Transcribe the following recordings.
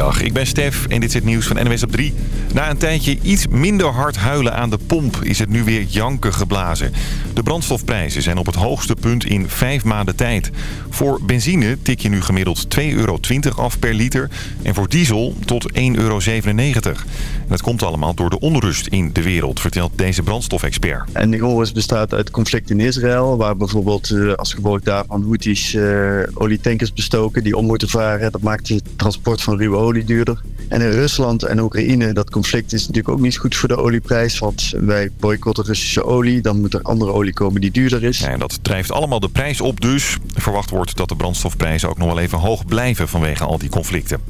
Ik ben Stef en dit is het nieuws van NWS op 3. Na een tijdje iets minder hard huilen aan de pomp is het nu weer janken geblazen. De brandstofprijzen zijn op het hoogste punt in vijf maanden tijd. Voor benzine tik je nu gemiddeld 2,20 euro af per liter en voor diesel tot 1,97 euro. Dat komt allemaal door de onrust in de wereld, vertelt deze brandstofexpert. En die onrust bestaat uit conflict in Israël, waar bijvoorbeeld eh, als gevolg daarvan Houthis uh, olietankers bestoken die om moeten varen. Dat maakt het transport van ruwe olie duurder. En in Rusland en Oekraïne, dat conflict is natuurlijk ook niet goed voor de olieprijs. Want wij boycotten Russische olie, dan moet er andere olie komen die duurder is. Ja, dat drijft allemaal de prijs op dus. Verwacht wordt dat de brandstofprijzen ook nog wel even hoog blijven vanwege al die conflicten.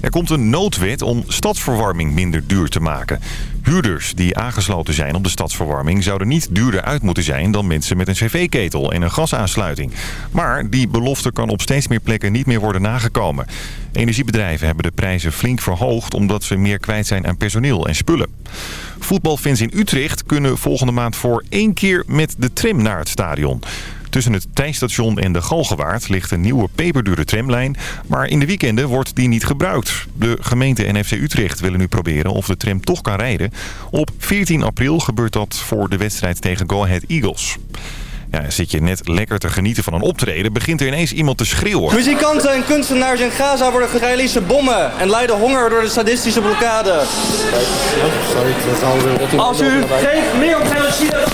Er komt een noodwet om stadsverwarming minder duur te maken. Huurders die aangesloten zijn op de stadsverwarming zouden niet duurder uit moeten zijn dan mensen met een cv-ketel en een gasaansluiting. Maar die belofte kan op steeds meer plekken niet meer worden nagekomen. Energiebedrijven hebben de prijzen flink verhoogd omdat ze meer kwijt zijn aan personeel en spullen. Voetbalfans in Utrecht kunnen volgende maand voor één keer met de tram naar het stadion. Tussen het Tijstation en de Galgenwaard ligt een nieuwe peperdure tramlijn. Maar in de weekenden wordt die niet gebruikt. De gemeente en FC Utrecht willen nu proberen of de tram toch kan rijden. Op 14 april gebeurt dat voor de wedstrijd tegen Go Ahead Eagles. Ja, zit je net lekker te genieten van een optreden, begint er ineens iemand te schreeuwen. Muzikanten en kunstenaars in Gaza worden Israëlische bommen en lijden honger door de sadistische blokkade. Als u geen meer op genocide,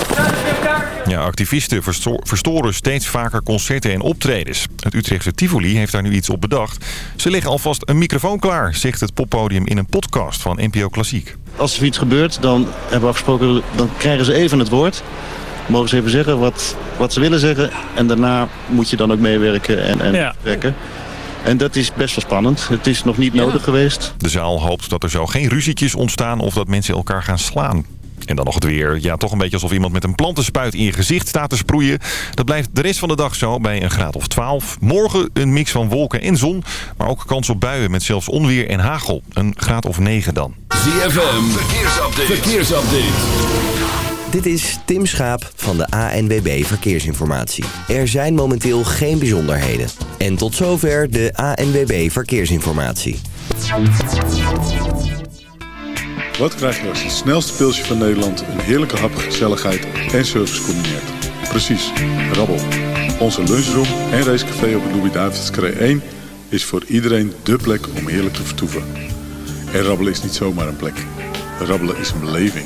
ja, activisten verstoren steeds vaker concerten en optredens. Het Utrechtse Tivoli heeft daar nu iets op bedacht. Ze leggen alvast een microfoon klaar, zegt het poppodium in een podcast van NPO Klassiek. Als er iets gebeurt, dan hebben we afgesproken, dan krijgen ze even het woord mogen ze even zeggen wat, wat ze willen zeggen. En daarna moet je dan ook meewerken en, en ja. trekken. En dat is best wel spannend. Het is nog niet nodig geweest. De zaal hoopt dat er zo geen ruzietjes ontstaan of dat mensen elkaar gaan slaan. En dan nog het weer. Ja, toch een beetje alsof iemand met een plantenspuit in je gezicht staat te sproeien. Dat blijft de rest van de dag zo bij een graad of 12. Morgen een mix van wolken en zon. Maar ook kans op buien met zelfs onweer en hagel. Een graad of 9 dan. ZFM, verkeersupdate. verkeersupdate. Dit is Tim Schaap van de ANWB Verkeersinformatie. Er zijn momenteel geen bijzonderheden. En tot zover de ANWB Verkeersinformatie. Wat krijg je als het snelste pilsje van Nederland... een heerlijke hap, gezelligheid en service combineert? Precies, rabbel. Onze lunchroom en racecafé op het Louis-David's 1... is voor iedereen dé plek om heerlijk te vertoeven. En rabbelen is niet zomaar een plek. Rabbelen is een beleving.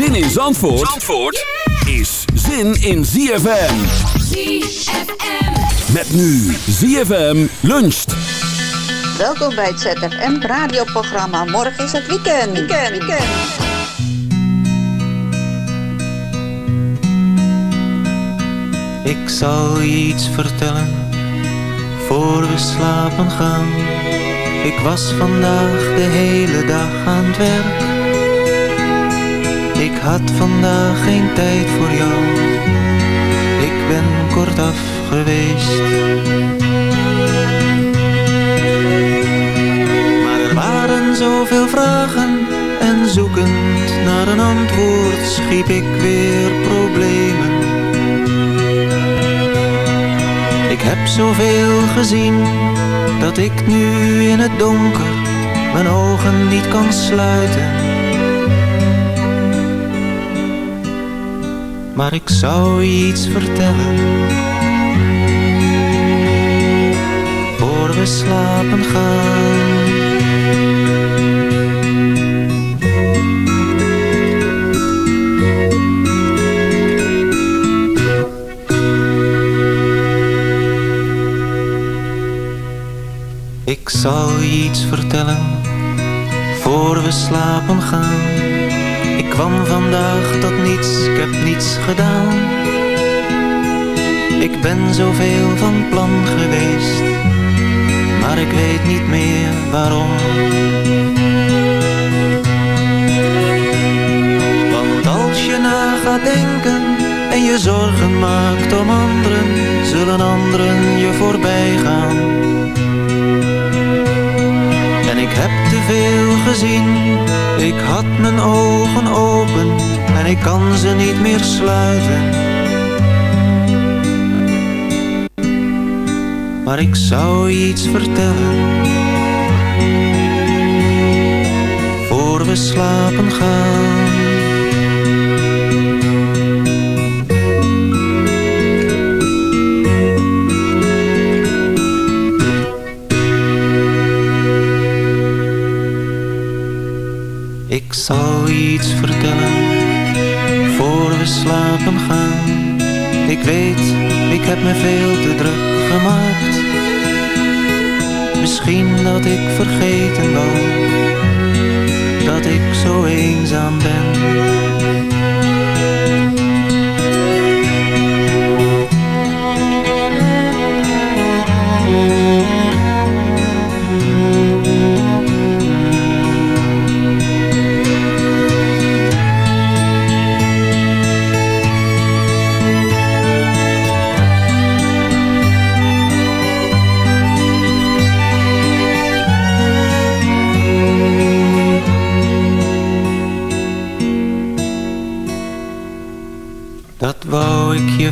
Zin in Zandvoort, Zandvoort is zin in ZFM. ZFM. Met nu ZFM luncht. Welkom bij het ZFM radioprogramma. Morgen is het weekend. Weekend, weekend. Ik zal je iets vertellen, voor we slapen gaan. Ik was vandaag de hele dag aan het werk. Had vandaag geen tijd voor jou. Ik ben kortaf geweest. Maar er waren zoveel vragen en zoekend naar een antwoord schiep ik weer problemen. Ik heb zoveel gezien dat ik nu in het donker mijn ogen niet kan sluiten. Maar ik zou iets vertellen. Voor we slapen gaan. Ik zal iets vertellen, voor we slapen gaan. Kwam vandaag tot niets, ik heb niets gedaan. Ik ben zoveel van plan geweest, maar ik weet niet meer waarom. Want als je na gaat denken en je zorgen maakt om anderen, zullen anderen je voorbij gaan. En ik heb te veel gezien, ik had mijn ogen open en ik kan ze niet meer sluiten. Maar ik zou iets vertellen, voor we slapen gaan. Ik zal iets vertellen, voor we slapen gaan. Ik weet, ik heb me veel te druk gemaakt. Misschien dat ik vergeten wou, dat ik zo eenzaam ben.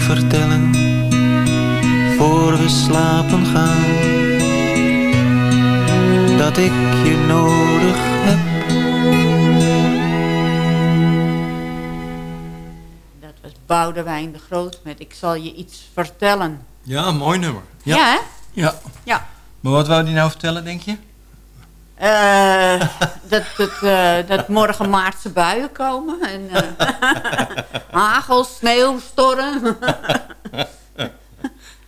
Vertellen, voor we slapen gaan. Dat ik je nodig heb. Dat was Boudewijn de Groot met Ik zal je iets vertellen. Ja, mooi nummer. Ja, hè? Ja. Ja. Maar wat wou die nou vertellen, denk je? Eh, dat, dat, eh, dat morgen maartse buien komen. En, eh, hagel, sneeuw, storm.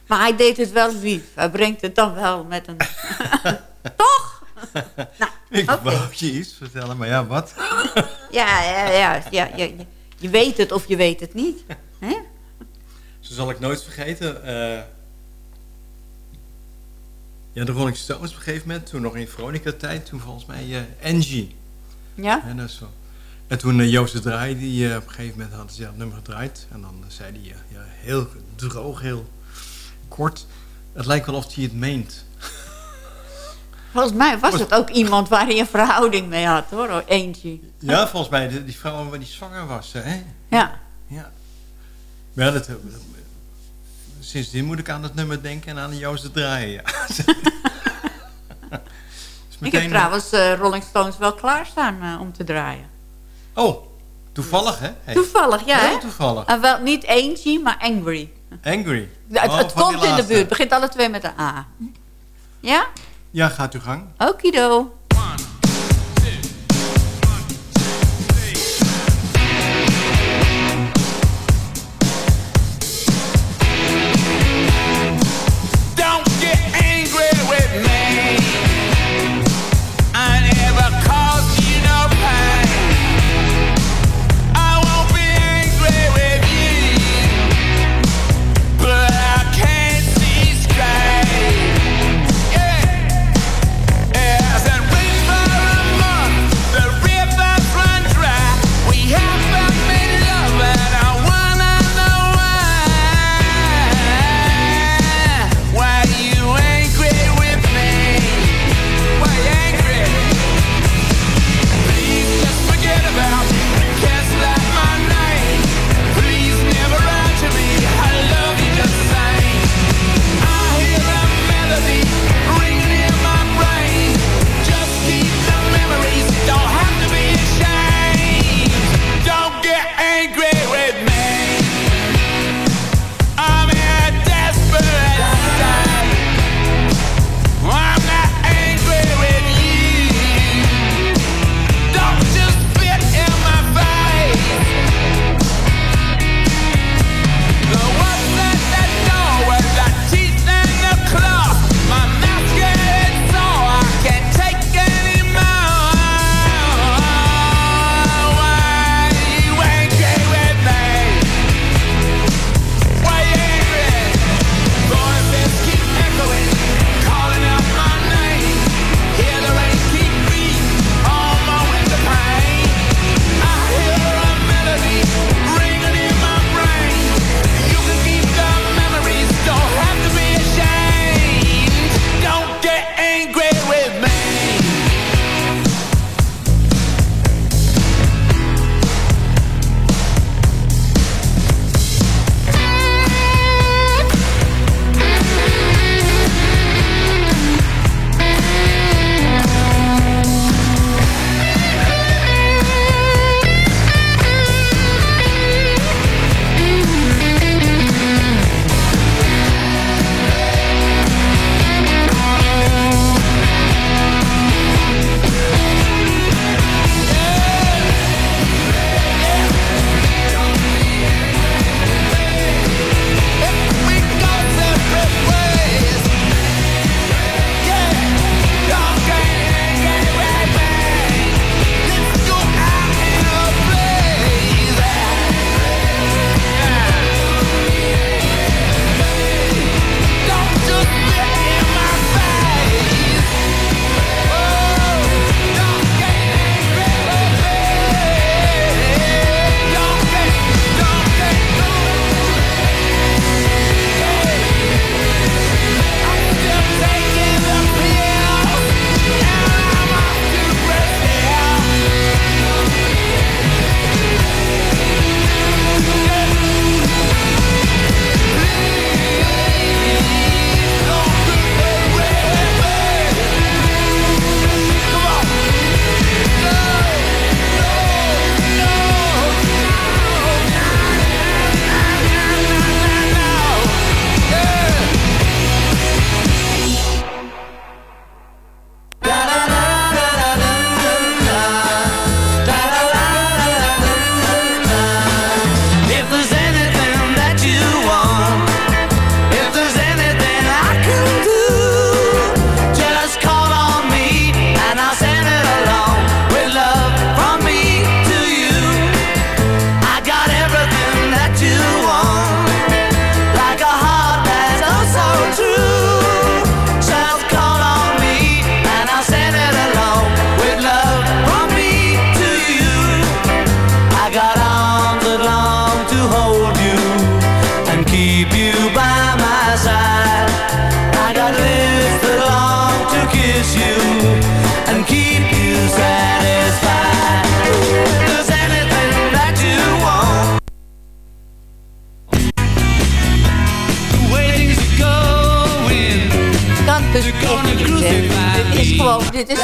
maar hij deed het wel lief. Hij brengt het dan wel met een... Toch? nou, Ik oké. wou je iets vertellen, maar ja, wat? Ja, ja, ja, ja, je, je weet het of je weet het niet. Hè? Zo zal ik nooit vergeten. Ja, de Rolling Stones op een gegeven moment, toen nog in Veronica-tijd, toen volgens mij eh, Angie. Ja? dat is zo. En toen uh, Joost Draai, die eh, op een gegeven moment ja, het nummer gedraaid. En dan zei hij, ja, heel droog, heel kort. Het lijkt wel of hij het meent. Volgens mij was het ook iemand waar hij een verhouding mee had, hoor. Eentje. Ja, volgens mij, die, die vrouw waar die zwanger was, hè? Ja. Ja. Maar ja, dat, sindsdien moet ik aan het nummer denken en aan Joost de Draai. Ja. Dus Ik heb trouwens eh, Rolling Stones wel klaarstaan eh, om te draaien. Oh, toevallig, hè? Hey. Toevallig, ja, Heel hè? toevallig. En wel niet Angie, maar Angry. Angry. Ja, het Oh, het komt in de buurt. Het begint alle twee met een A. Ja? Ja, gaat uw gang. Okido.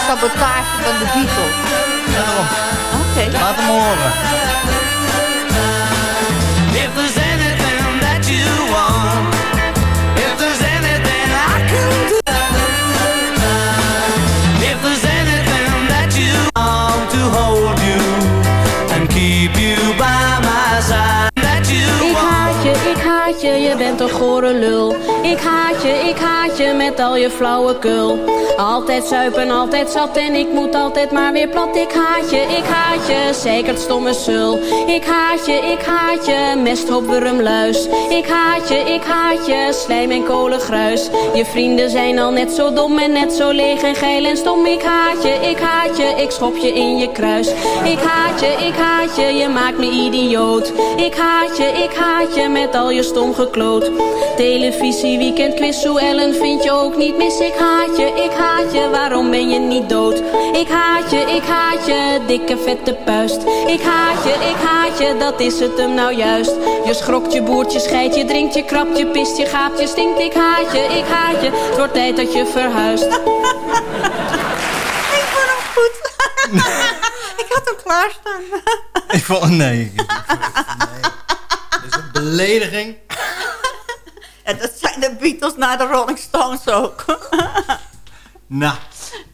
Sabotage van de Beatles. Oké. Laat hem horen. If there's anything that you want, if there's anything I can do, if there's anything that you want to hold you and keep you by my side, that you Ik haat je, ik haat je, je bent een gore lul. Ik haat je, ik haat je met al je flauwekul. Altijd zuipen, altijd zat en ik moet altijd maar weer plat. Ik haat je, ik haat je, zeker het stomme sul. Ik haat je, ik haat je, wormluis. Ik haat je, ik haat je, slijm en kolengruis. Je vrienden zijn al net zo dom en net zo leeg en geil en stom. Ik haat je, ik haat je, ik schop je in je kruis. Ik haat je, ik haat je, je maakt me idioot. Ik haat je, ik haat je met al je stom gekloot. Televisie, weekend, quiz, hoe Ellen vind je ook niet mis. Ik haat je, ik haat je, waarom ben je niet dood? Ik haat je, ik haat je, dikke vette puist. Ik haat je, ik haat je, dat is het hem nou juist. Je schrokt je boertje, scheidt je, drinkt je, krapt je, pist je, gaapt je, stinkt. Ik haat je, ik haat je, het wordt tijd dat je verhuist. Ik vond hem goed. ik had hem klaarstaan. Ik vond... Nee. nee. Dit is een belediging. Ja, dat zijn de Beatles naar de Rolling Stones ook. Nou,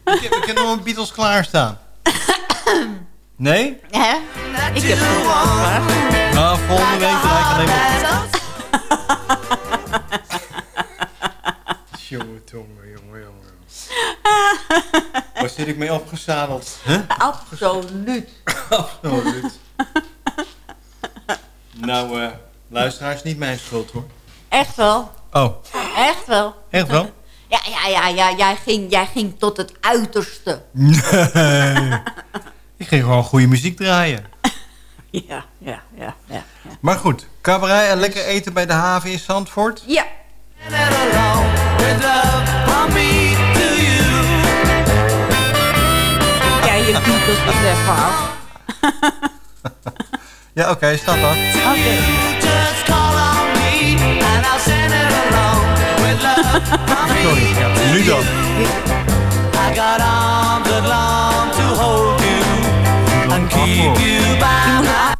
ik heb, ik heb nog een Beatles klaarstaan. Nee? Hè? Ik heb hem klaarstaan. Nou, volgende week ik alleen maar... Jongen, jongen, jongen, jongen. Waar zit ik mee opgezadeld? Huh? Absoluut. Absoluut. nou, eh luisteraars, niet mijn schuld hoor. Echt wel. Oh, Echt wel. echt wel? Ja, ja, ja, ja jij, ging, jij ging tot het uiterste. Nee. ik ging gewoon goede muziek draaien. Ja, ja, ja, ja. Maar goed, cabaret en lekker eten bij de haven in Zandvoort. Ja. Ja, je even af. Ja, oké, staat dat. Oké. Sorry, ja. nu dan. I got arms that long to hold you and keep you by my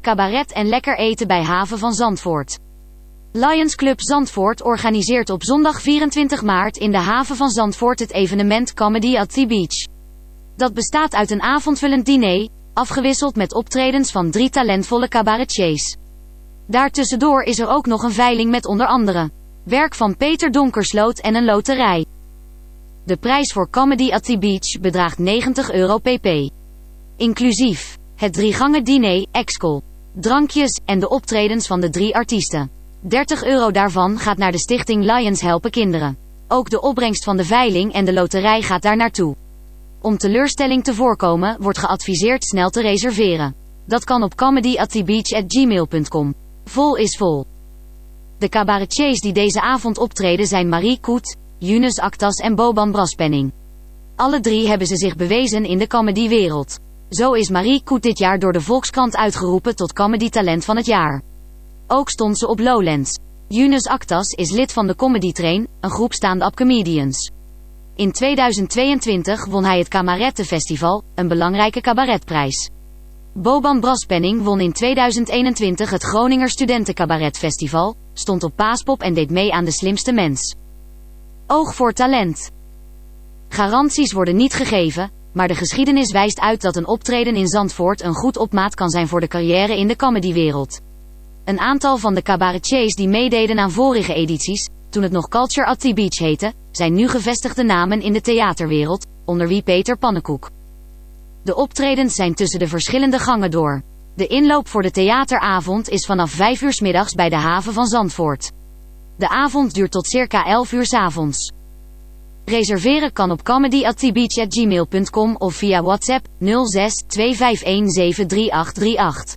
Cabaret en lekker eten bij haven van Zandvoort. Lions Club Zandvoort organiseert op zondag 24 maart in de haven van Zandvoort het evenement Comedy at the Beach. Dat bestaat uit een avondvullend diner, afgewisseld met optredens van drie talentvolle cabaretiers. Daartussendoor is er ook nog een veiling met onder andere werk van Peter Donkersloot en een loterij. De prijs voor Comedy at the Beach bedraagt 90 euro pp. Inclusief het driegangen diner, excol, drankjes en de optredens van de drie artiesten. 30 euro daarvan gaat naar de stichting Lions Helpen Kinderen. Ook de opbrengst van de veiling en de loterij gaat daar naartoe. Om teleurstelling te voorkomen wordt geadviseerd snel te reserveren. Dat kan op comedyatthebeach.gmail.com. Vol is vol. De cabaretiers die deze avond optreden zijn Marie Koet, Yunus Actas en Boban Braspenning. Alle drie hebben ze zich bewezen in de comedywereld. Zo is Marie Koet dit jaar door de Volkskrant uitgeroepen tot comedy talent van het jaar. Ook stond ze op Lowlands. Yunus Actas is lid van de Comedy Train, een groep stand-up comedians. In 2022 won hij het Camarette Festival, een belangrijke cabaretprijs. Boban Braspenning won in 2021 het Groninger Studentencabaret Festival, stond op Paaspop en deed mee aan De Slimste Mens. Oog voor talent. Garanties worden niet gegeven, maar de geschiedenis wijst uit dat een optreden in Zandvoort een goed opmaat kan zijn voor de carrière in de comedywereld. Een aantal van de cabaretiers die meededen aan vorige edities, toen het nog Culture at the Beach heette, zijn nu gevestigde namen in de theaterwereld, onder wie Peter Pannenkoek. De optredens zijn tussen de verschillende gangen door. De inloop voor de theateravond is vanaf 5 uur middags bij de haven van Zandvoort. De avond duurt tot circa 11 uur 's avonds. Reserveren kan op comedyatthebeach.gmail.com of via WhatsApp 06 251 73838.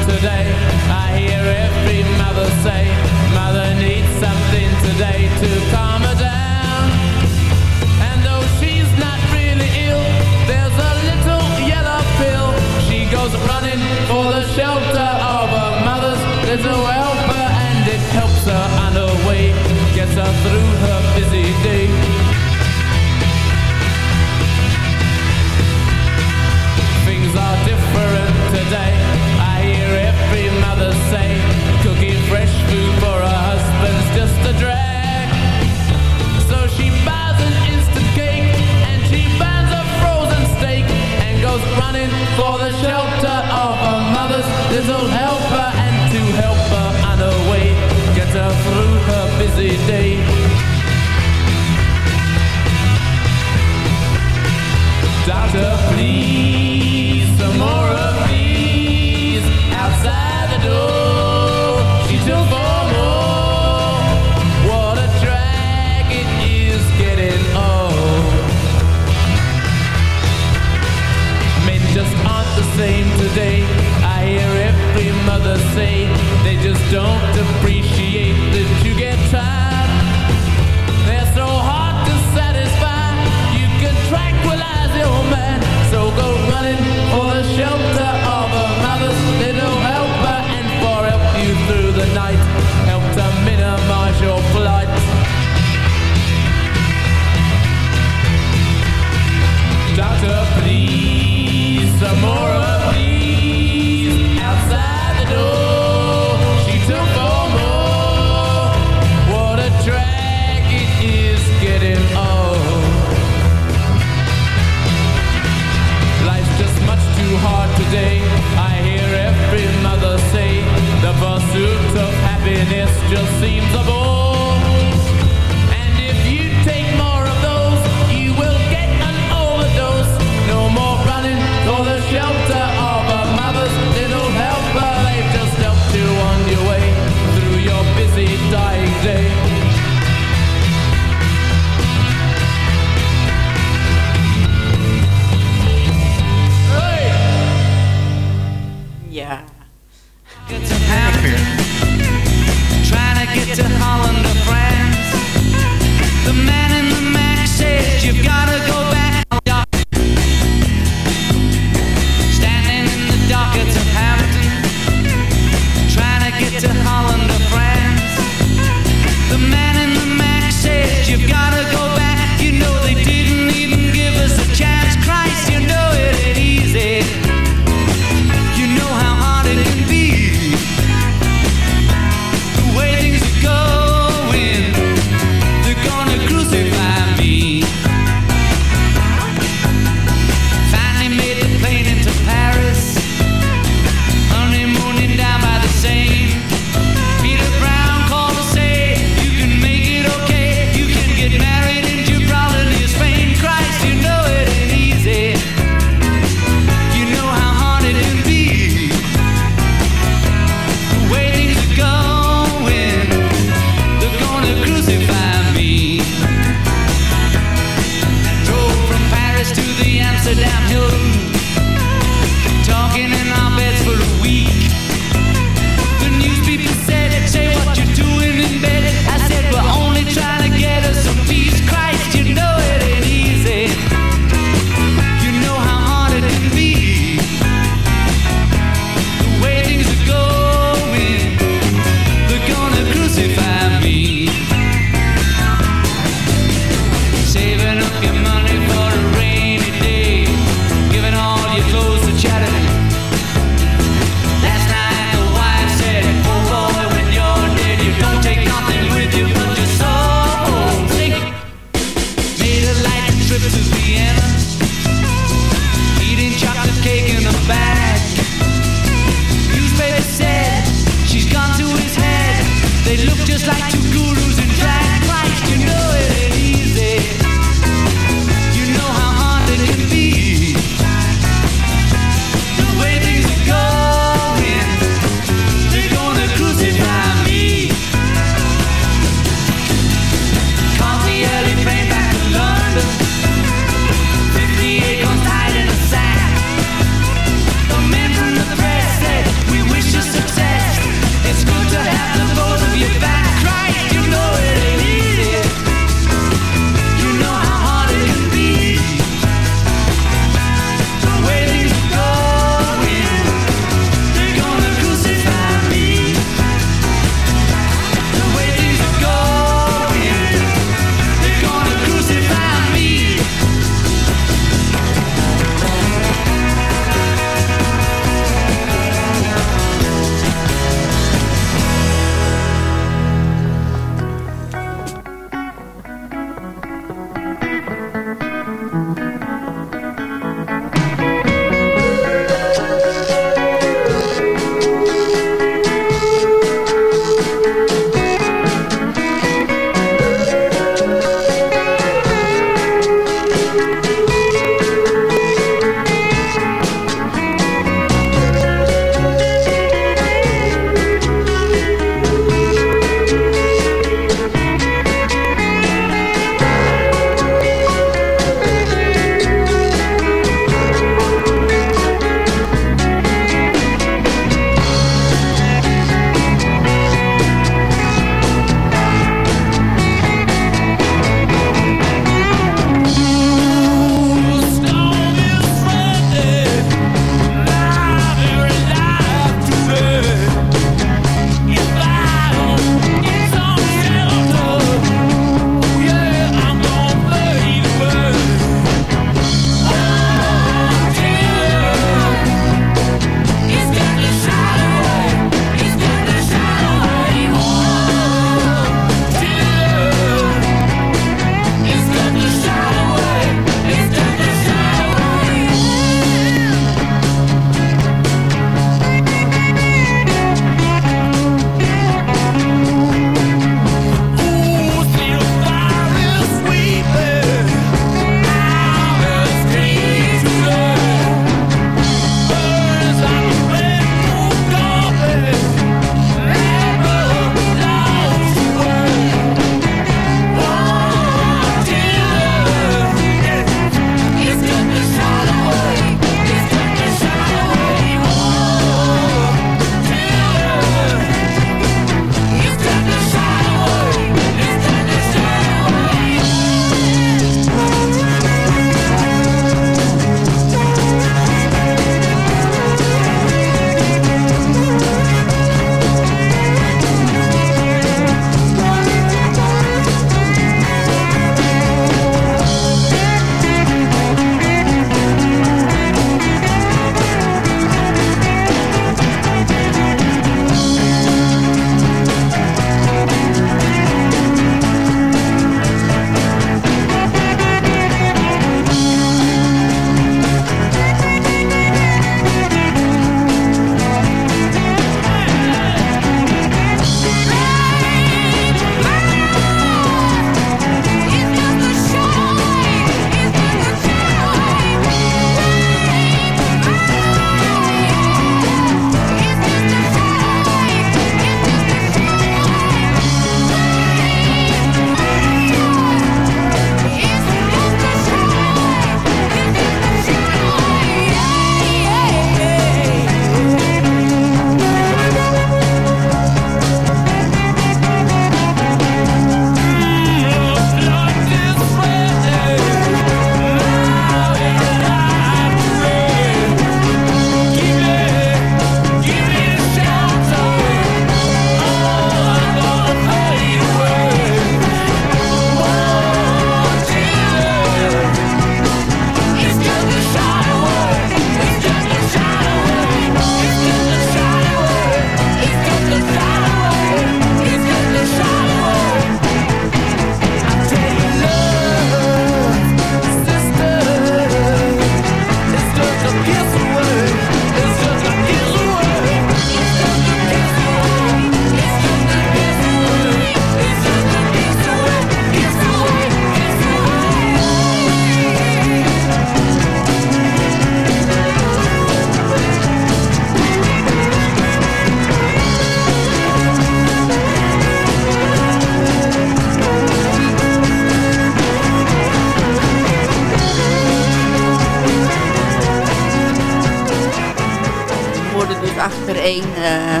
Achtereen. eh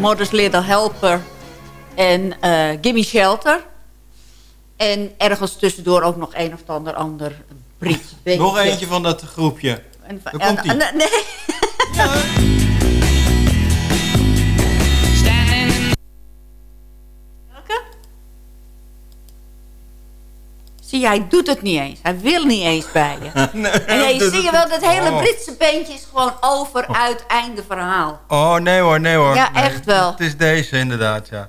Mother's Little Helper en eh Gimme Shelter. En ergens tussendoor ook nog een of ander ander beetje. Nog eentje van dat groepje. En- Daar en- en- nee. Zie je, hij doet het niet eens. Hij wil niet eens bij je. Nee, en nee, dat- zie je wel, dat hele Oh. Britse beentje is gewoon over, uit, einde verhaal. Oh, nee hoor, nee hoor. Ja, Nee, echt wel. Het is deze inderdaad, ja.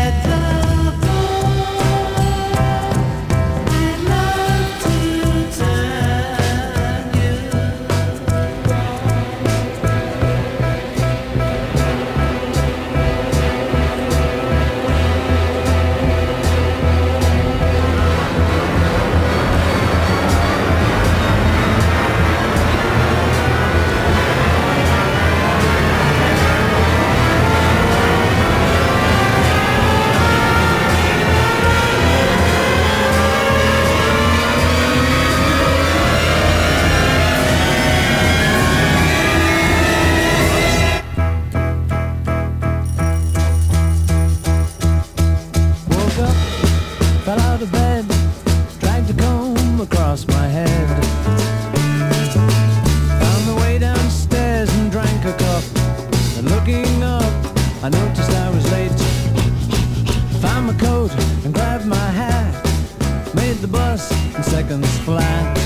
seconds flat.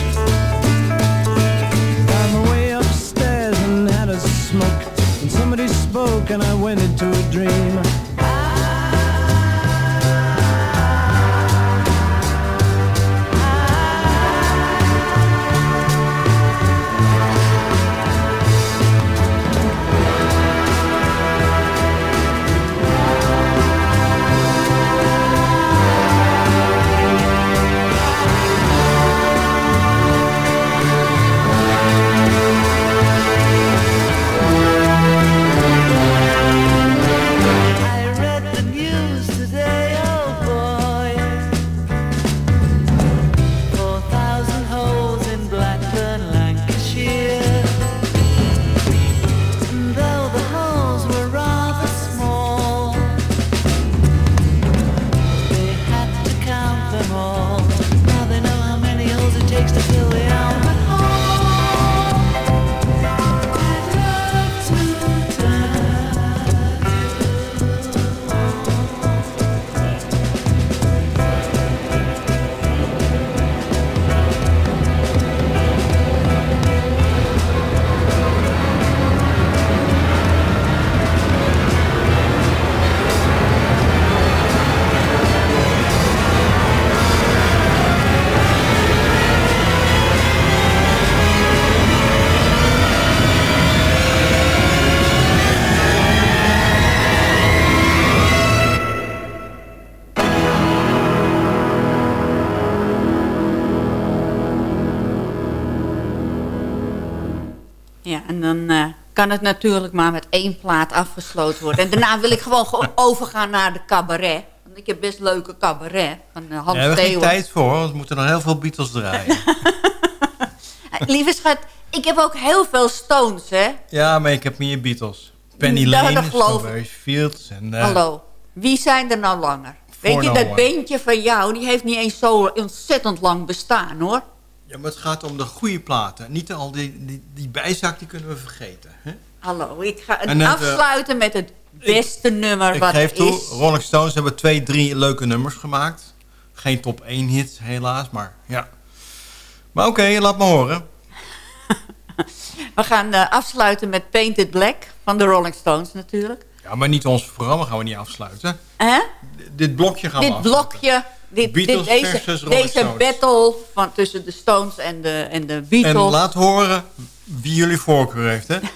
Found my way upstairs and had a smoke. And somebody spoke and I went into a dream. Kan het natuurlijk maar met één plaat afgesloten worden. En daarna wil ik gewoon overgaan naar de cabaret. Want ik heb best leuke cabaret van uh, Hans hebben we geen Theeuwen. tijd voor, want we moeten nog heel veel Beatles draaien. Eh, Lieve schat, ik heb ook heel veel Stones, hè? ja, maar ik heb meer Beatles. Penny Lane, dat. Strawberry Fields en... eh, Hallo, wie zijn er nou langer? Weet je, dat beentje van jou, die heeft niet eens zo ontzettend lang bestaan, hoor. Ja, maar het gaat om de goede platen. Niet al die, die, die bijzaak, die kunnen we vergeten. Hè? Hallo, ik ga het net, eh, afsluiten met het beste nummer Ik wat geef er toe, is. Rolling Stones hebben twee, drie leuke nummers gemaakt. Geen top 1 hits, helaas, maar ja. Maar oké, laat me horen. We gaan eh, afsluiten met Painted Black van de Rolling Stones natuurlijk. Ja, maar niet ons programma gaan we niet afsluiten. Hè? Dit blokje gaan we dit afsluiten. blokje, dit, deze, deze battle van, tussen de Stones en de, en de Beatles. En laat horen wie jullie voorkeur heeft, hè?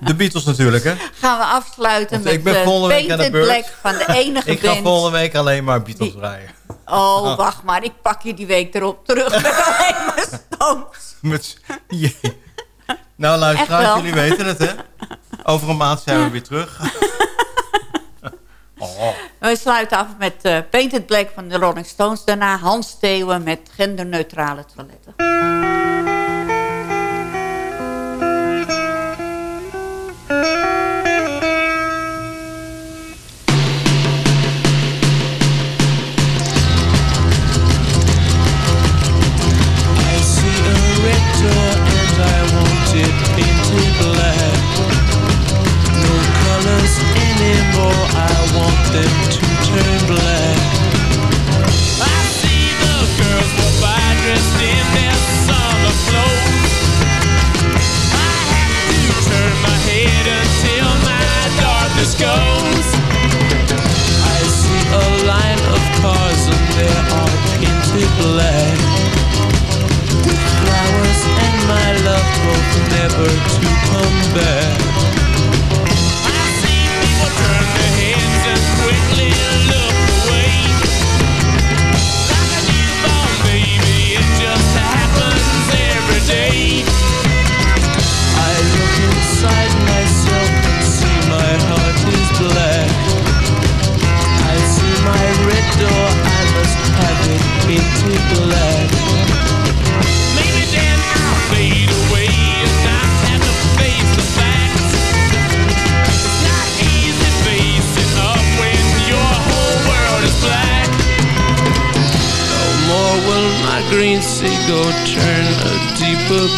De Beatles natuurlijk, hè? gaan we afsluiten Want met ik ben eh, Painted. Black van de enige Ik ga band. volgende week alleen maar Beatles draaien. Oh, wacht maar, ik pak je die week erop terug met alleen maar Stones. Met. Nou, luisteraars, jullie weten het, hè? Over een maand zijn we weer terug. Oh. We sluiten af met eh, Painted Black van de Rolling Stones. Daarna Hans Theeuwen met genderneutrale toiletten. Never to come back.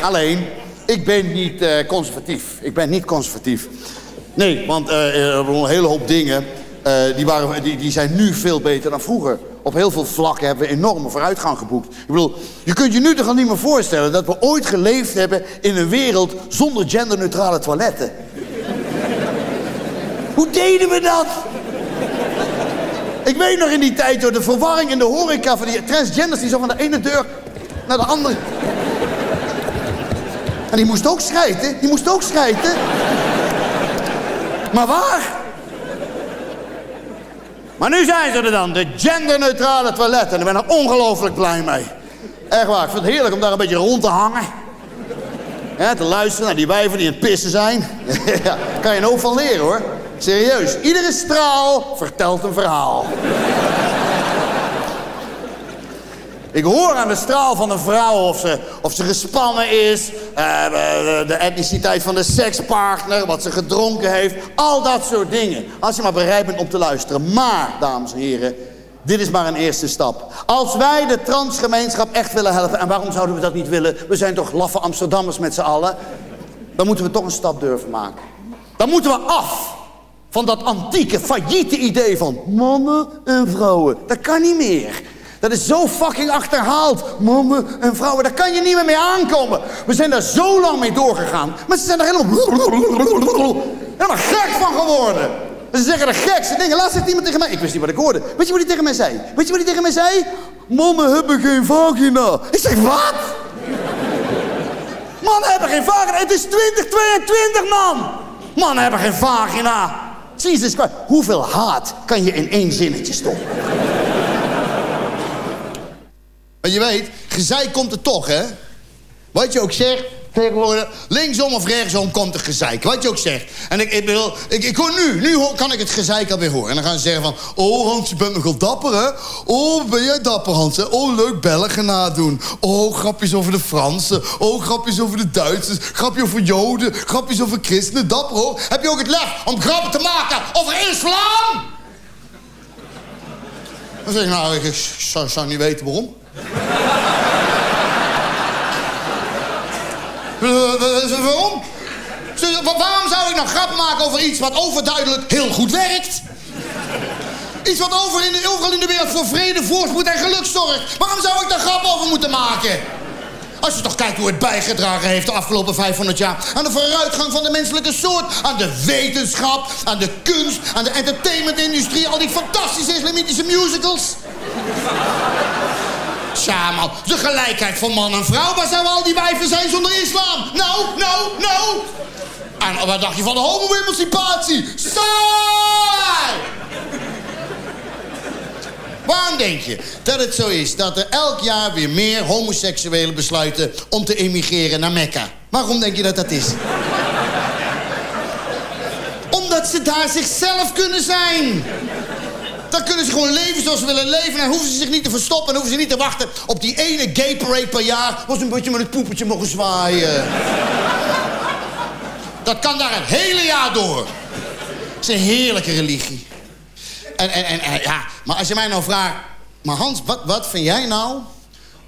Alleen, ik ben niet eh, conservatief. Ik ben niet conservatief. Nee, want eh, een hele hoop dingen... die, waren, die, die zijn nu veel beter dan vroeger. Op heel veel vlakken hebben we enorme vooruitgang geboekt. Ik bedoel, je kunt je nu toch al niet meer voorstellen... dat we ooit geleefd hebben in een wereld zonder genderneutrale toiletten. Hoe deden we dat? Ik weet nog in die tijd door de verwarring in de horeca van die transgenders die zo van de ene deur naar de andere. En die moest ook schijten, die moest ook schijten. Maar waar? Maar nu zijn ze er dan, de genderneutrale toiletten. En ik ben er ongelooflijk blij mee. Echt waar, ik vind het heerlijk om daar een beetje rond te hangen. Ja, te luisteren naar die wijven die aan het pissen zijn. ja, kan je een hoop van leren hoor. Serieus, iedere straal vertelt een verhaal. Ik hoor aan de straal van een vrouw of ze, of ze gespannen is, eh, de, etniciteit van de sekspartner, wat ze gedronken heeft, al dat soort dingen. Als je maar bereid bent om te luisteren. Maar, dames en heren, dit is maar een eerste stap. Als wij de transgemeenschap echt willen helpen, en waarom zouden we dat niet willen? We zijn toch laffe Amsterdammers met z'n allen. Dan moeten we toch een stap durven maken. Dan moeten we af van dat antieke, failliete idee van mannen en vrouwen. Dat kan niet meer. Dat is zo fucking achterhaald. Mannen en vrouwen, daar kan je niet meer mee aankomen. We zijn daar zo lang mee doorgegaan. Maar ze zijn er helemaal... helemaal gek van geworden. Ze zeggen de gekste dingen. Laatst zegt iemand tegen mij... Ik wist niet wat ik hoorde. Weet je wat hij tegen mij zei? Weet je wat hij tegen mij zei? Mannen hebben geen vagina. Ik zeg, wat? Mannen hebben geen vagina. Het is 2022, man. Mannen hebben geen vagina. Jezus Christus. Hoeveel haat kan je in één zinnetje stoppen? Maar je weet, gezeik komt er toch, hè? Wat je ook zegt, tegenwoordig, linksom of rechtsom komt er gezeik. Wat je ook zegt. En ik, ik bedoel, ik, ik hoor nu, nu kan ik het gezeik alweer horen. En dan gaan ze zeggen van, oh Hans, je bent nogal dapper, hè? Oh, ben jij dapper, Hans? Oh, leuk Belgen nadoen. Oh, grapjes over de Fransen. Oh, grapjes over de Duitsers. Grapje over Joden. Grapjes over christenen. Dapper, hoor. Heb je ook het lef om grappen te maken over islam? Dan zeg ik, nou, ik zou, zou niet weten waarom. Waarom? Wa- Waarom zou ik nou grappen maken over iets wat overduidelijk heel goed werkt? Iets wat over in de, overal in de wereld voor vrede, voorspoed en geluk zorgt. Waarom zou ik daar grappen over moeten maken? Als je toch kijkt hoe het bijgedragen heeft de afgelopen 500 jaar... aan de vooruitgang van de menselijke soort, aan de wetenschap, aan de kunst... aan de entertainmentindustrie, al die fantastische islamitische musicals. Tja, man, de gelijkheid van man en vrouw. Waar zouden al die wijven zijn zonder islam? Nou, nou, nou. En wat dacht je van de homo-emancipatie? Saai! Waarom denk je dat het zo is dat er elk jaar weer meer homoseksuelen besluiten om te emigreren naar Mekka? Waarom denk je dat dat is? Omdat ze daar zichzelf kunnen zijn. Dan kunnen ze gewoon leven zoals ze willen leven. En hoeven ze zich niet te verstoppen. En hoeven ze niet te wachten op die ene gay parade per jaar. Waar ze een beetje met het poepetje mogen zwaaien. Dat kan daar het hele jaar door. Het is een heerlijke religie. En, en, en, ja, maar als je mij nou vraagt... Maar Hans, wat, wat vind jij nou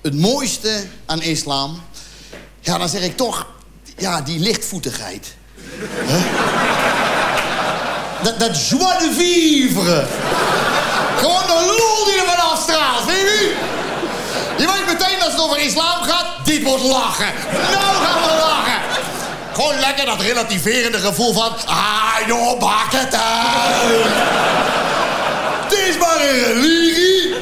het mooiste aan islam? Ja, dan zeg ik toch... Ja, die lichtvoetigheid. Dat, dat joie de vivre. Gewoon de lol die er van afstraalt, weet je? Je weet meteen als het over islam gaat, dit wordt lachen. Nou gaan we lachen. Gewoon lekker dat relativerende gevoel van... Ah, maak het uit. Het is maar een religie.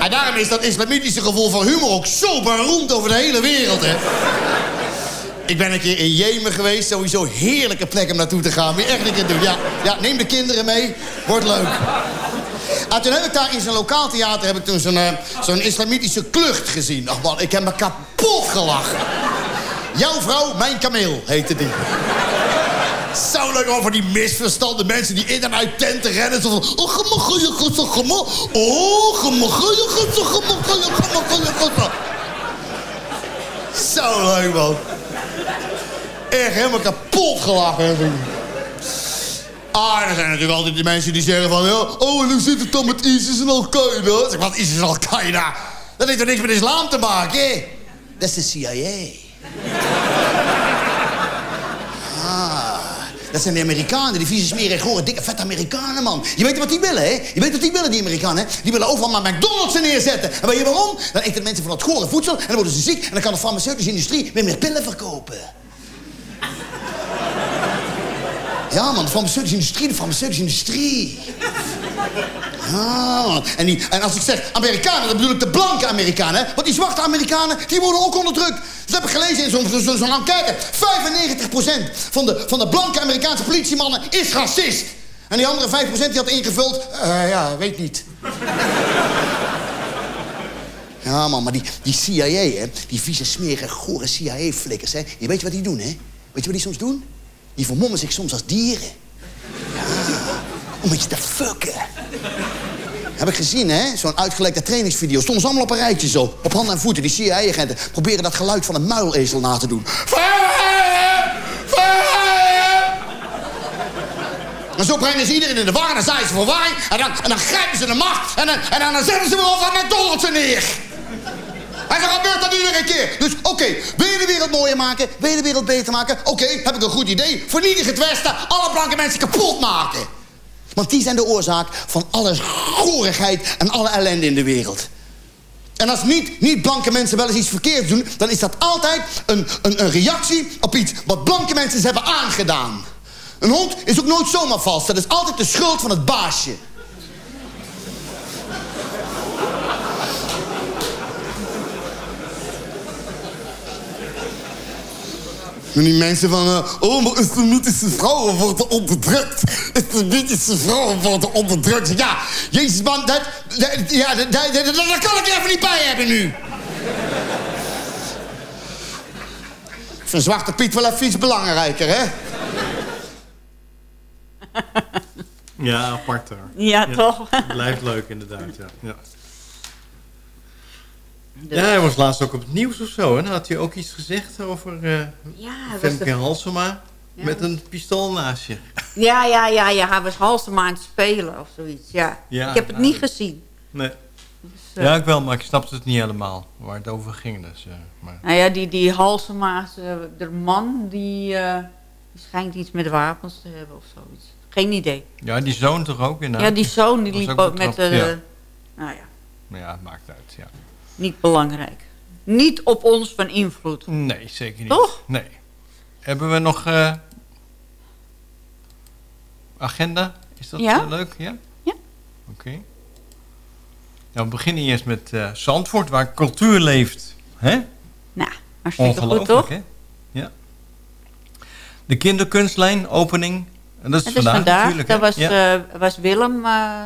En daarom is dat islamitische gevoel van humor ook zo beroemd over de hele wereld, hè. Ik ben een keer in Jemen geweest. Sowieso heerlijke plek om naartoe te gaan. Moet je echt een keer doen. Ja, ja, neem de kinderen mee. Wordt leuk. En toen heb ik daar in zo'n lokaal theater heb ik toen zo'n eh, zo'n islamitische klucht gezien. Ach man, ik heb me kapot gelachen. Jouw vrouw, mijn kameel, heette die. Zo leuk over die misverstande mensen die in en uit tenten rennen. Zo van, oh, gemakkelijk, gemakkelijk, oh, gemakkelijk, gemakkelijk, gemakkelijk. Zo leuk, man. Echt helemaal kapot gelachen. Ah, er zijn natuurlijk altijd die mensen die zeggen van... ja, Oh, en hoe zit het dan met ISIS en Al-Qaeda? Zeg, wat ISIS en Al-Qaeda? Dat heeft toch niks met islam te maken, hè? Dat is de CIA. Ah, dat zijn de Amerikanen, die vieze smerige, gore, dikke, vette Amerikanen, man. Je weet wat die willen, hè? Je weet wat die willen, die Amerikanen? Die willen overal maar McDonald's neerzetten. En weet je waarom? Dan eten mensen van dat gore voedsel en dan worden ze ziek... en dan kan de farmaceutische industrie weer meer pillen verkopen. Ja, man, de farmaceutische industrie, de farmaceutische industrie. Man. En, en als ik zeg Amerikanen, dan bedoel ik de blanke Amerikanen. Want die zwarte Amerikanen, die worden ook onderdrukt. Dat heb ik gelezen in zo'n zo, zo, zo'n enquête. 95% van de, van de blanke Amerikaanse politiemannen is racist. En die andere 5% die had ingevuld, eh, ja, weet niet. Ja, man, maar die, die CIA, hè, die vieze, smerige, gore CIA-flikkers, hè, je weet wat die doen, hè? Weet je wat die soms doen? Die vermommen zich soms als dieren. Ja, om je te fucken. Heb ik gezien, hè? Zo'n uitgelekte trainingsvideo. Stonden ze allemaal op een rijtje zo. Op handen en voeten. Die CIA-agenten proberen dat geluid van een muilezel na te doen. En zo brengen ze iedereen in de war en dan zaaien ze verwarring. En dan, en dan grijpen ze de macht. En dan, en dan zetten ze weer over met McDonald's neer. En zo gebeurt dat iedere keer. Dus oké, wil je de wereld mooier maken? Wil je de wereld beter maken? Oké, heb ik een goed idee. Vernietig het Westen. Alle blanke mensen kapot maken. Want die zijn de oorzaak van alle gorigheid en alle ellende in de wereld. En als niet, niet blanke mensen wel eens iets verkeerds doen... dan is dat altijd een, een, een reactie op iets wat blanke mensen hebben aangedaan. Een hond is ook nooit zomaar vals. Dat is altijd de schuld van het baasje. En die mensen van... eh, oh, maar islamitische vrouwen worden onderdrukt. Islamitische vrouwen worden onderdrukt. Ja, jezus man, dat... dat ja, dat, dat, dat, dat kan ik er even niet bij hebben nu. Vind Zwarte Piet wel even iets belangrijker, hè? Ja, apart hoor. Ja, toch? Blijft leuk inderdaad, ja. ja. Ja, hij was laatst ook op het nieuws of zo. En had hij ook iets gezegd over uh, Ja, Femke de- Halsema Ja. met een pistool naast je. Ja, ja, ja, ja. Hij was Halsema aan het spelen of zoiets. Ja. Ja, ik heb het nou, niet gezien. Nee. eh, Ja, ik wel, maar ik snapte het niet helemaal waar het over ging. Dus, eh, maar... Nou ja, die, die Halsema, ze- de man, die, eh, die schijnt iets met wapens te hebben of zoiets. Geen idee. Ja, die zoon toch ook? inderdaad? Ja, die zoon die liep ook met de... ja. Nou ja, Maar ja, het maakt uit, ja. Niet belangrijk. Niet op ons van invloed. Nee, zeker niet. Toch? Nee. Hebben we nog eh, agenda? Is dat Ja. eh, leuk? Ja? Ja. Oké. Nou, we beginnen eerst met eh, Zandvoort, waar cultuur leeft. Hè? Nou, hartstikke goed, toch? hè? Ja. De kinderkunstlijn, opening. En dat is is vandaag, vandaag. natuurlijk. Daar was, ja. was Willem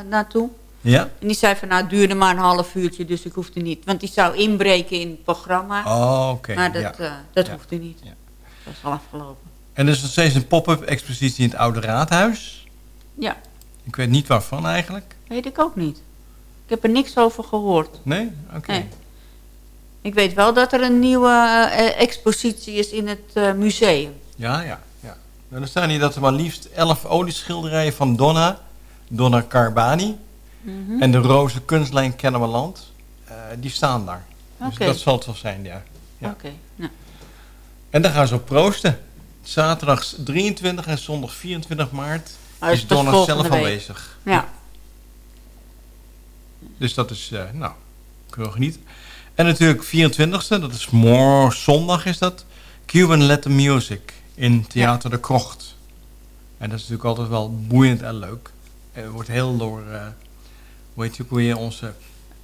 naartoe. Ja. En die zei van, nou, het duurde maar een half uurtje, dus ik hoefde niet. Want die zou inbreken in het programma. Oh, oké, Maar dat, ja. eh, dat Ja. hoefde niet. Dat is al afgelopen. En er is nog steeds een pop-up expositie in het Oude Raadhuis. Ja, Ik weet niet waarvan eigenlijk. weet ik ook niet. Ik heb er niks over gehoord. Nee? Oké. Nee. Ik weet wel dat er een nieuwe eh, expositie is in het eh, museum. Ja, ja, ja. Nou, er staan hier dat er maar liefst elf olieschilderijen van Donna, Donna Carbani Mhm. en de roze kunstlijn Kennemerland, eh die staan daar. Dus dat zal het wel zijn, ja. ja. Oké, nou. En dan gaan ze op proosten. Zaterdag 23 en zondag 24 maart Oh, is is Donna zelf aanwezig. Ja. Dus dat is, eh, nou, kunnen we genieten. En natuurlijk 24e, dat is morgen zondag is dat. Cuban Latin Music in Theater de Krocht. En dat is natuurlijk altijd wel boeiend en leuk. En het wordt heel door, eh hoe heet je ook weer, onze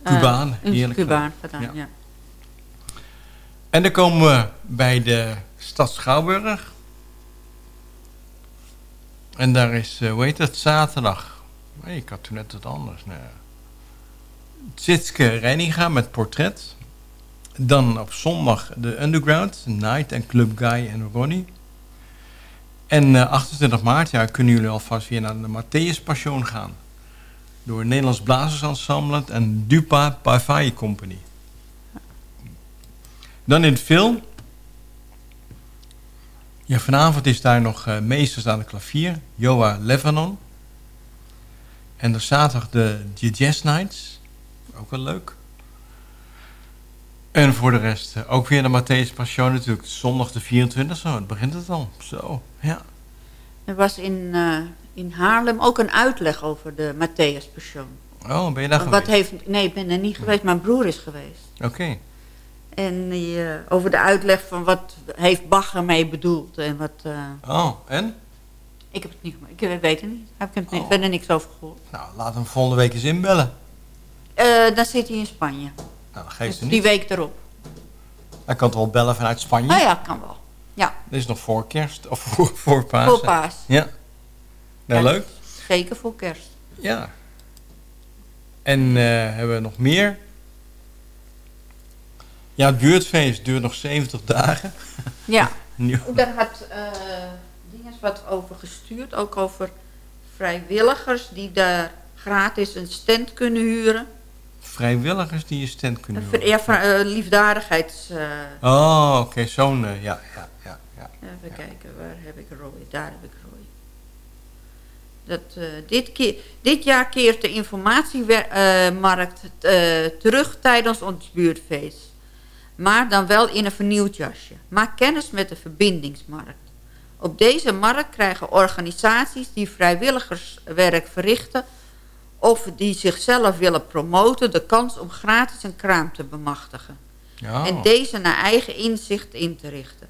Cubaan. Eh, een Heerlijk. Cubaan gedaan, Ja. ja. En dan komen we bij de stad Schouwburg. En daar is, eh, hoe heet het, zaterdag. Nee, ik had toen net wat anders. Nee. Tjitske Reininga met portret. Dan op zondag de Underground, Night en Club Guy en Ronnie. En eh, 28 maart ja, kunnen jullie alvast weer naar de Matthäus Passion gaan. Door het Nederlands Blazersensemble en Dupa Pavai Company. Dan in film. Ja, vanavond is daar nog eh, meesters aan het klavier. Joa Levanon. En de zaterdag de, de Jazz Nights. Ook wel leuk. En voor de rest eh, ook weer de Matthäus Passion natuurlijk. Zondag de 24 zo, het begint het al. Zo, ja. Er was in, eh, in Haarlem ook een uitleg over de Matthäus Passion. Oh, ben je daar Wat geweest? heeft, nee, ik ben er niet geweest. Mijn broer is geweest. Oké. En die, eh, over de uitleg van wat heeft Bach ermee bedoeld. En wat, eh, Oh, en? ik heb het niet Ik weet het niet. Heb ik heb Oh. verder niks over gehoord. Nou, laat hem volgende week eens inbellen. Eh, dan zit hij in Spanje. Nou, dat geeft Dus ze die niet. week erop. Hij kan toch wel bellen vanuit Spanje? Ah ja, kan wel. Ja, Dit is nog voor kerst, of voor, voor paas. Voor Paas. Ja. Nou, Ja. leuk. zeker voor kerst. Ja. En eh, hebben we nog meer? Ja, het buurtfeest duurt nog 70 dagen. Ja, daar had uh, Dinges wat over gestuurd. Ook over vrijwilligers die daar gratis een stand kunnen huren. Vrijwilligers die je stand kunnen doen. Ja, van, eh, liefdadigheids... eh, Oh, oké, zo'n, ja, ja, ja, ja. Even kijken, waar heb ik Roy? Daar heb ik. Dat, eh, dit, keer, dit jaar keert de informatiemarkt eh, terug tijdens ons buurtfeest. Maar dan wel in een vernieuwd jasje. Maak kennis met de verbindingsmarkt. Op deze markt krijgen organisaties die vrijwilligerswerk verrichten... of die zichzelf willen promoten... de kans om gratis een kraam te bemachtigen. Ja. En deze naar eigen inzicht in te richten.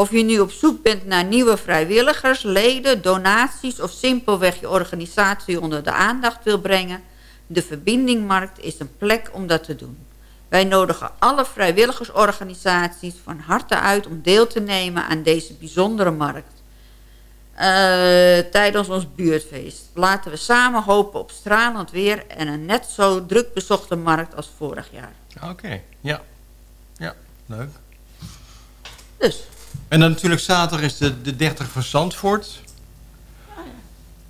Of je nu op zoek bent naar nieuwe vrijwilligers, leden, donaties... of simpelweg je organisatie onder de aandacht wil brengen... de Verbindingmarkt is een plek om dat te doen. Wij nodigen alle vrijwilligersorganisaties van harte uit... om deel te nemen aan deze bijzondere markt. Eh, tijdens ons buurtfeest. Laten we samen hopen op stralend weer... en een net zo druk bezochte markt als vorig jaar. Oké, ja. Ja, leuk. Dus. En dan natuurlijk zaterdag is de, de 30 van Zandvoort.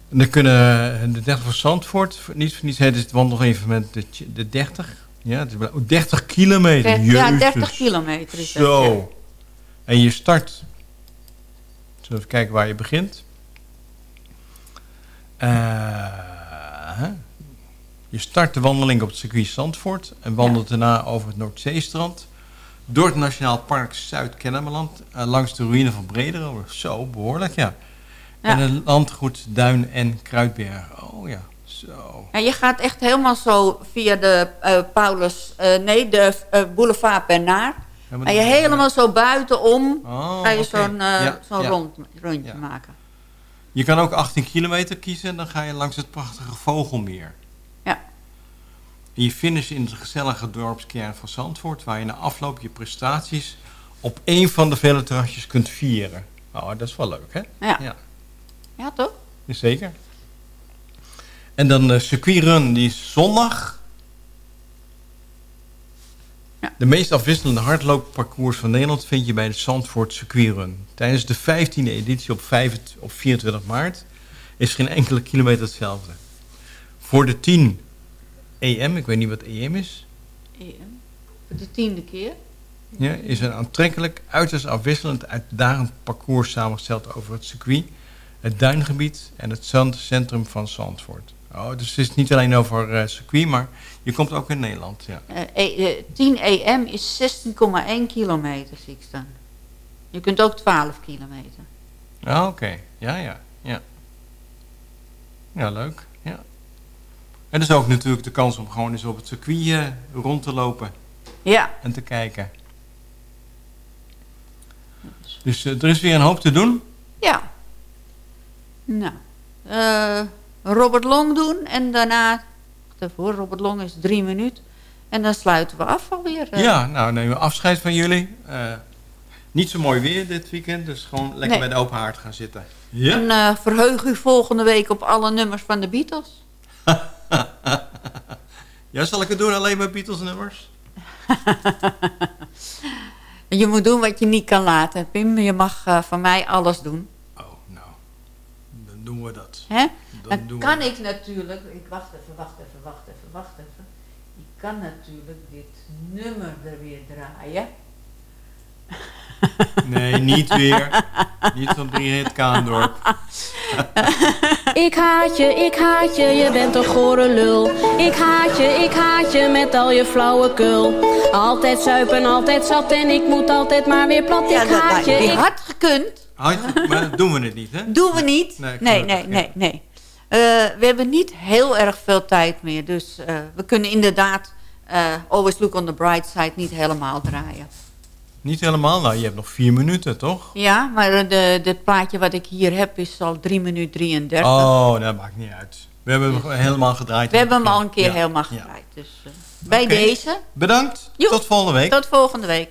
En dan kunnen de 30 van Zandvoort, voor- niet voor niets heet het wandelevent de, de 30. Ja, het is wel- oh, 30 kilometer. Der- ja, Jezus. 30 kilometer is dat, Zo. ja. En je start. Zullen we even kijken waar je begint. Eh, je start de wandeling op het circuit Zandvoort en wandelt daarna over het Noordzeestrand. Door het Nationaal Park Zuid-Kennemerland. eh, langs de ruïne van Brederode. Zo, behoorlijk ja. En het landgoed Duin en Kruidberg. Oh ja, zo. Ja, je gaat echt helemaal zo via de eh, Paulus, eh, nee, de boulevard Bernard. Ja, en je helemaal zo buitenom Oh, ga je oké. zo'n Ja, ja. rond, rondje maken. Je kan ook 18 kilometer kiezen en dan ga je langs het prachtige Vogelmeer. Ja. En je finish in de gezellige dorpskern van Zandvoort, waar je na afloop je prestaties op één van de vele terrasjes kunt vieren. Oh, dat is wel leuk, hè? Ja. Ja, Ja, toch? zeker. En dan de circuitrun, die is zondag. De meest afwisselende hardloopparcours van Nederland vind je bij de Zandvoort Circuitrun. Tijdens de 15e editie op, 5, op 24 maart is geen enkele kilometer hetzelfde. Voor de 10 EM, ik weet niet wat EM is, EM. Voor de tiende keer. ja, is een aantrekkelijk, uiterst afwisselend, uitdagend parcours samengesteld over het circuit, het duingebied en het zandcentrum van Zandvoort. Oh, dus het is niet alleen over eh, circuit, maar je komt ook in Nederland. Ja. E- eh, 10 EM is 16,1 kilometer, zie ik staan. Je kunt ook 12 kilometer. Ah, oké. Ja, ja, ja. Ja, leuk. En dus ook natuurlijk de kans om gewoon eens op het circuit eh, rond te lopen. Ja. En te kijken. Dus eh, er is weer een hoop te doen. Ja. Nou, eh, Robert Long doen en daarna... Hoor, Robert Long is drie minuten. En dan sluiten we af alweer. eh. Ja, nou nemen we afscheid van jullie. Niet zo mooi weer dit weekend, dus gewoon lekker Nee. bij de open haard gaan zitten. Ja? En verheug u volgende week op alle nummers van de Beatles. ja, zal ik het doen alleen met Beatles nummers? Je moet doen wat je niet kan laten, Pim. Je mag eh, van mij alles doen. Dan doen we dat. Hè? Dan Dan, doen we kan dat. ik natuurlijk... Ik wacht even, wacht even, wacht even, wacht even. Ik kan natuurlijk dit nummer er weer draaien. Nee, niet weer. niet van drie hit Kaandorp. Ik haat je, ik haat je, je bent een gore lul. Ik haat je, ik haat je met al je flauwekul. Altijd zuipen, altijd zat en ik moet altijd maar weer plat. Ja, ik dat- haat je, die ik... had gekund. Had je- maar doen we het niet, hè? Doen we niet. Nee, Nee, nee, nee. Eh, we hebben niet heel erg veel tijd meer. Dus eh, we kunnen inderdaad eh, Always Look on the Bright Side niet helemaal draaien. Niet helemaal. Nou, je hebt nog vier minuten, toch? Ja, maar de, het plaatje wat ik hier heb is al 3 minuten 33. Oh, dat maakt niet uit. We hebben hem helemaal gedraaid. We hebben hem al een keer Ja, helemaal gedraaid. Dus eh, bij deze. Bedankt. Tot volgende week. Tot volgende week.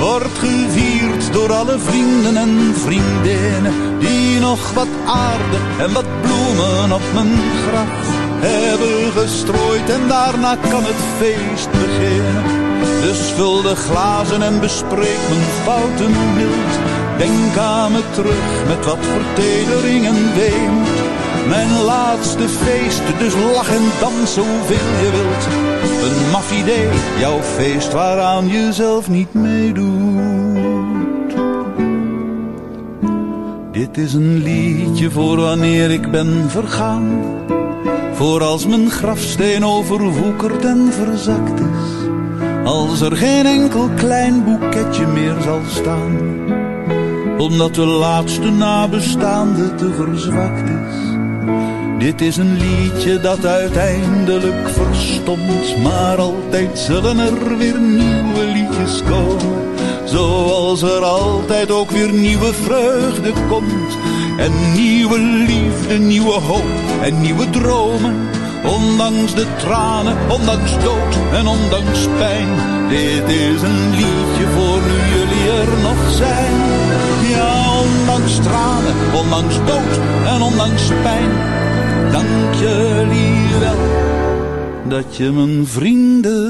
wordt gevierd door alle vrienden en vriendinnen die nog wat aarde en wat bloemen op mijn graf hebben gestrooid en daarna kan het feest beginnen. Dus vul de glazen en bespreek mijn fouten mild. Denk aan me terug met wat vertedering en. Mijn laatste feest, dus lach en dans zoveel je wilt. Een maf idee, jouw feest waaraan je zelf niet meedoet. Dit is een liedje voor wanneer ik ben vergaan. Voor als mijn grafsteen overwoekerd en verzakt is. Als er geen enkel klein boeketje meer zal staan. Omdat de laatste nabestaande te verzwakt is. Dit is een liedje dat uiteindelijk verstomt. Maar altijd zullen er weer nieuwe liedjes komen. Zoals er altijd ook weer nieuwe vreugde komt. En nieuwe liefde, nieuwe hoop en nieuwe dromen. Ondanks de tranen, ondanks dood en ondanks pijn. Dit is een liedje voor nu jullie er nog zijn. Ja, ondanks tranen, ondanks dood en ondanks pijn. Dank jullie wel dat je mijn vrienden